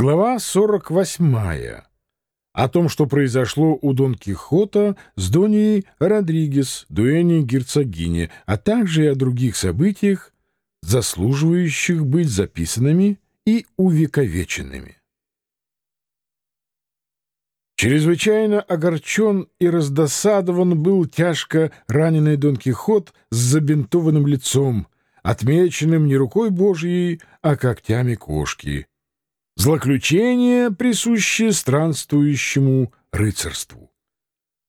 Глава 48. О том, что произошло у Дон Кихота с Доней Родригес, дуэней герцогини, а также и о других событиях, заслуживающих быть записанными и увековеченными. Чрезвычайно огорчен и раздосадован был тяжко раненый Дон Кихот с забинтованным лицом, отмеченным не рукой Божьей, а когтями кошки — Злоключение, присущее странствующему рыцарству.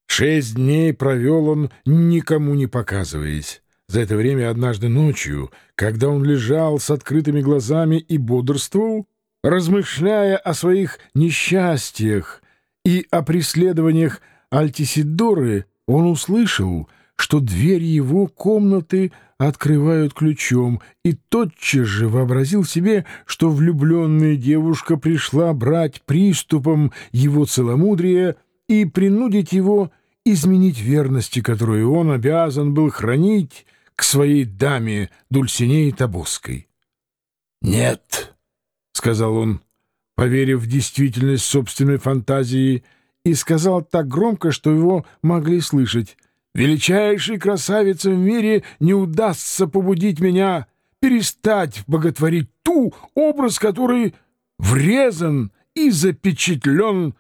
Шесть дней провел он, никому не показываясь. За это время однажды ночью, когда он лежал с открытыми глазами и бодрствовал, размышляя о своих несчастьях и о преследованиях Альтисидоры, он услышал, что дверь его комнаты открывают ключом, и тотчас же вообразил себе, что влюбленная девушка пришла брать приступом его целомудрия и принудить его изменить верности, которую он обязан был хранить к своей даме Дульсинеи Табоской. «Нет», — сказал он, поверив в действительность собственной фантазии, и сказал так громко, что его могли слышать — Величайшей красавице в мире не удастся побудить меня перестать боготворить ту, образ который врезан и запечатлен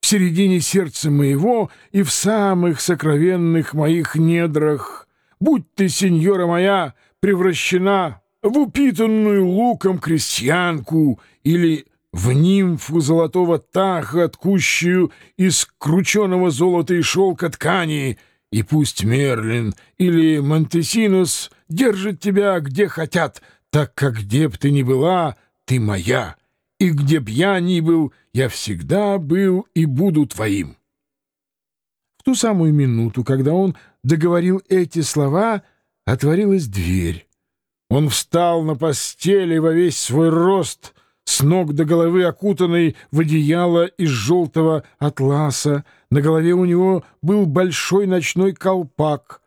в середине сердца моего и в самых сокровенных моих недрах. Будь ты, сеньора моя, превращена в упитанную луком крестьянку или в нимфу золотого таха, ткущую из крученого золота и шелка ткани — и пусть Мерлин или Монтесинус держат тебя где хотят, так как где б ты ни была, ты моя, и где б я ни был, я всегда был и буду твоим. В ту самую минуту, когда он договорил эти слова, отворилась дверь. Он встал на постели во весь свой рост, с ног до головы окутанный в одеяло из желтого атласа, на голове у него был большой ночной колпак.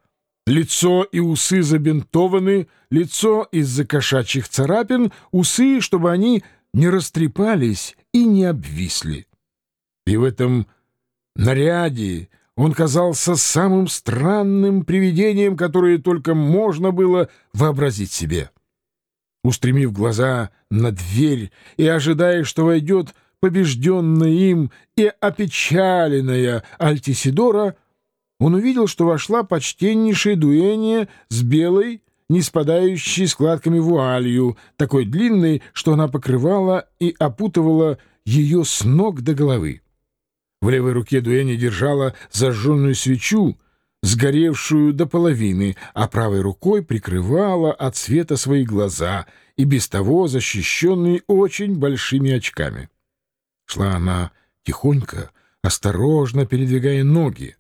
Лицо и усы забинтованы, лицо из-за кошачьих царапин, усы, чтобы они не растрепались и не обвисли. И в этом наряде он казался самым странным привидением, которое только можно было вообразить себе. Устремив глаза на дверь и ожидая, что войдет побежденная им и опечаленная Альтисидора, он увидел, что вошла почтеннейшая дуэния с белой, не спадающей складками вуалью, такой длинной, что она покрывала и опутывала ее с ног до головы. В левой руке дуэни держала зажженную свечу, сгоревшую до половины, а правой рукой прикрывала от света свои глаза и без того защищенные очень большими очками. Шла она тихонько, осторожно передвигая ноги.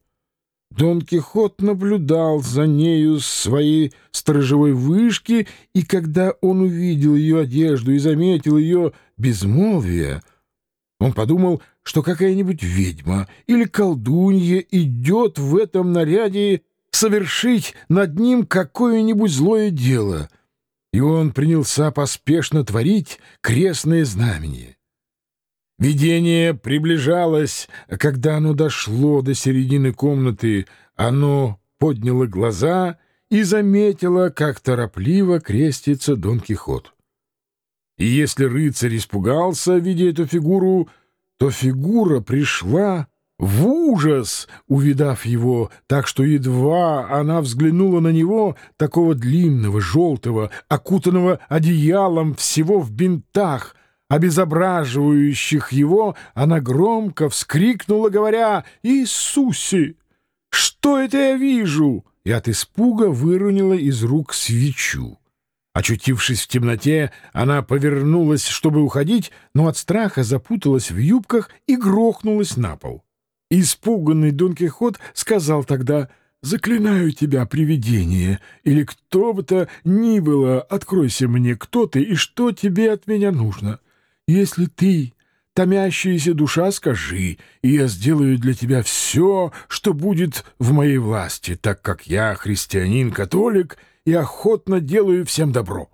Дон Кихот наблюдал за нею с своей сторожевой вышки, и когда он увидел ее одежду и заметил ее безмолвие, он подумал, что какая-нибудь ведьма или колдунья идет в этом наряде совершить над ним какое-нибудь злое дело, и он принялся поспешно творить крестное знамение. Видение приближалось, когда оно дошло до середины комнаты, оно подняло глаза и заметило, как торопливо крестится Дон Кихот. И если рыцарь испугался, видя эту фигуру, то фигура пришла в ужас, увидав его, так что едва она взглянула на него, такого длинного, желтого, окутанного одеялом, всего в бинтах — обезображивающих его, она громко вскрикнула, говоря «Иисусе! Что это я вижу?» и от испуга выронила из рук свечу. Очутившись в темноте, она повернулась, чтобы уходить, но от страха запуталась в юбках и грохнулась на пол. Испуганный Дон Кихот сказал тогда «Заклинаю тебя, привидение, или кто бы то ни было, откройся мне, кто ты и что тебе от меня нужно». Если ты, томящаяся душа, скажи, и я сделаю для тебя все, что будет в моей власти, так как я христианин-католик и охотно делаю всем добро.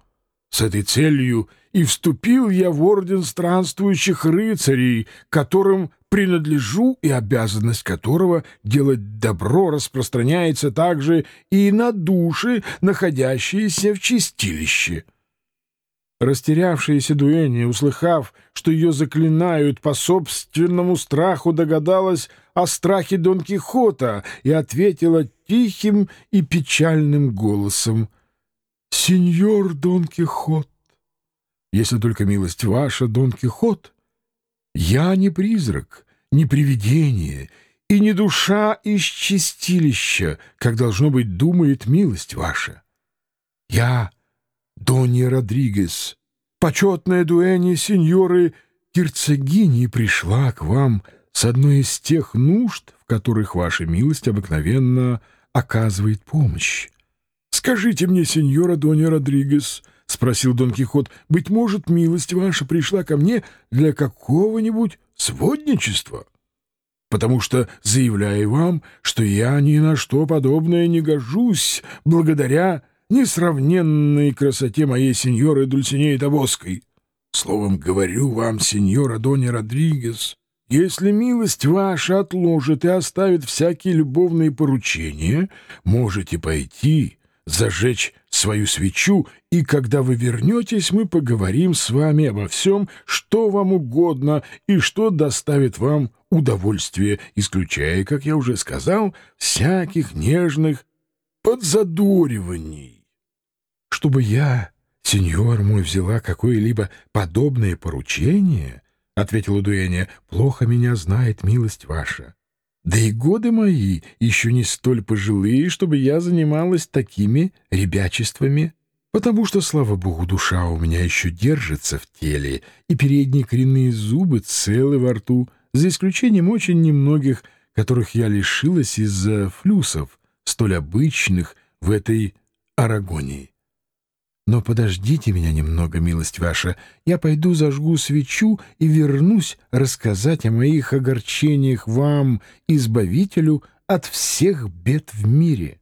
с этой целью и вступил я в орден странствующих рыцарей, которым принадлежу и обязанность которого делать добро распространяется также и на души, находящиеся в чистилище. Растерявшаяся Дуэни, услыхав, что ее заклинают по собственному страху, догадалась о страхе Дон Кихота и ответила тихим и печальным голосом. «Сеньор Дон Кихот, если только милость ваша, Дон Кихот, я не призрак, не привидение и не душа из чистилища, как должно быть думает милость ваша. Я Донья Родригес, почетная дуэни сеньоры герцогини, пришла к вам с одной из тех нужд, в которых ваша милость обыкновенно оказывает помощь. Скажите мне, сеньора Донья Родригес, —— спросил Дон Кихот, — быть может, милость ваша пришла ко мне для какого-нибудь сводничества? Потому что заявляю вам, что я ни на что подобное не гожусь, благодаря несравненной красоте моей сеньоры Дульсинеи Табоской. Словом, говорю вам, сеньора Донья Родригес, если милость ваша отложит и оставит всякие любовные поручения, можете пойти, зажечь свою свечу, и когда вы вернетесь, мы поговорим с вами обо всем, что вам угодно и что доставит вам удовольствие, исключая, как я уже сказал, всяких нежных подзадориваний чтобы я, сеньор мой, взяла какое-либо подобное поручение, — ответила Дуэния, — плохо меня знает милость ваша. Да и годы мои еще не столь пожилые, чтобы я занималась такими ребячествами, потому что, слава богу, душа у меня еще держится в теле, и передние коренные зубы целы во рту, за исключением очень немногих, которых я лишилась из-за флюсов, столь обычных в этой Арагонии. Но подождите меня немного, милость ваша. Я пойду зажгу свечу и вернусь рассказать о моих огорчениях вам, избавителю, от всех бед в мире».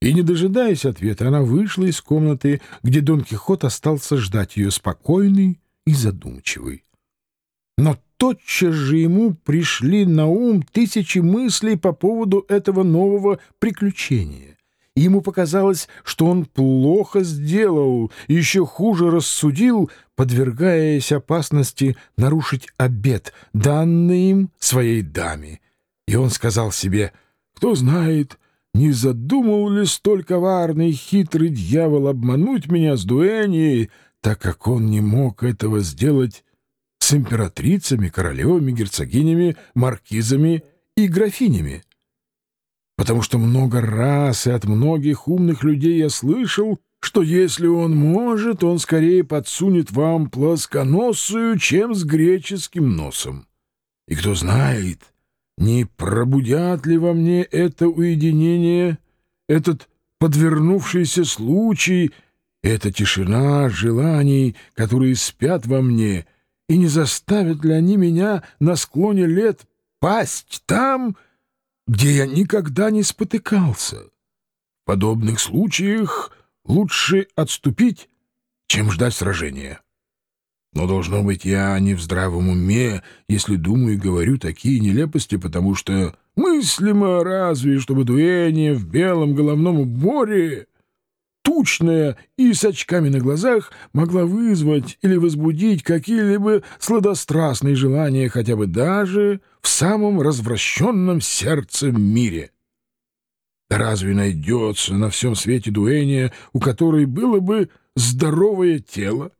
И, не дожидаясь ответа, она вышла из комнаты, где Дон Кихот остался ждать ее спокойный и задумчивый. Но тотчас же ему пришли на ум тысячи мыслей по поводу этого нового приключения и ему показалось, что он плохо сделал, еще хуже рассудил, подвергаясь опасности нарушить обет, данный им своей даме. И он сказал себе, кто знает, не задумал ли столь коварный хитрый дьявол обмануть меня с дуэнией, так как он не мог этого сделать с императрицами, королевами, герцогинями, маркизами и графинями потому что много раз и от многих умных людей я слышал, что если он может, он скорее подсунет вам плосконосую, чем с греческим носом. И кто знает, не пробудят ли во мне это уединение, этот подвернувшийся случай, эта тишина желаний, которые спят во мне, и не заставят ли они меня на склоне лет пасть там, где я никогда не спотыкался. В подобных случаях лучше отступить, чем ждать сражения. Но, должно быть, я не в здравом уме, если думаю и говорю такие нелепости, потому что мыслимо разве, чтобы дуэние в белом головном уборе тучная и с очками на глазах могла вызвать или возбудить какие-либо сладострастные желания хотя бы даже в самом развращенном сердце мире. Да разве найдется на всем свете дуэния, у которой было бы здоровое тело?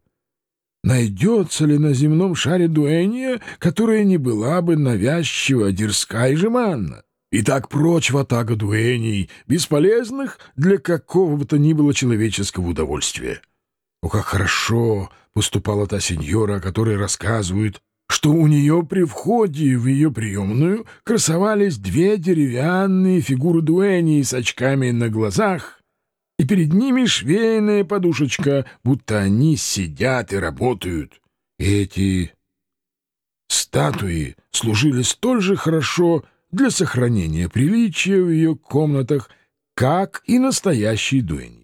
Найдется ли на земном шаре дуэния, которая не была бы навязчива, дерзка и жеманна? И так прочь ватага дуэний, бесполезных для какого бы то ни было человеческого удовольствия. О, как хорошо поступала та сеньора, о которой рассказывают, что у нее при входе в ее приемную красовались две деревянные фигуры дуэни с очками на глазах, и перед ними швейная подушечка, будто они сидят и работают. эти статуи служили столь же хорошо, для сохранения приличия в ее комнатах, как и настоящий дуэнь.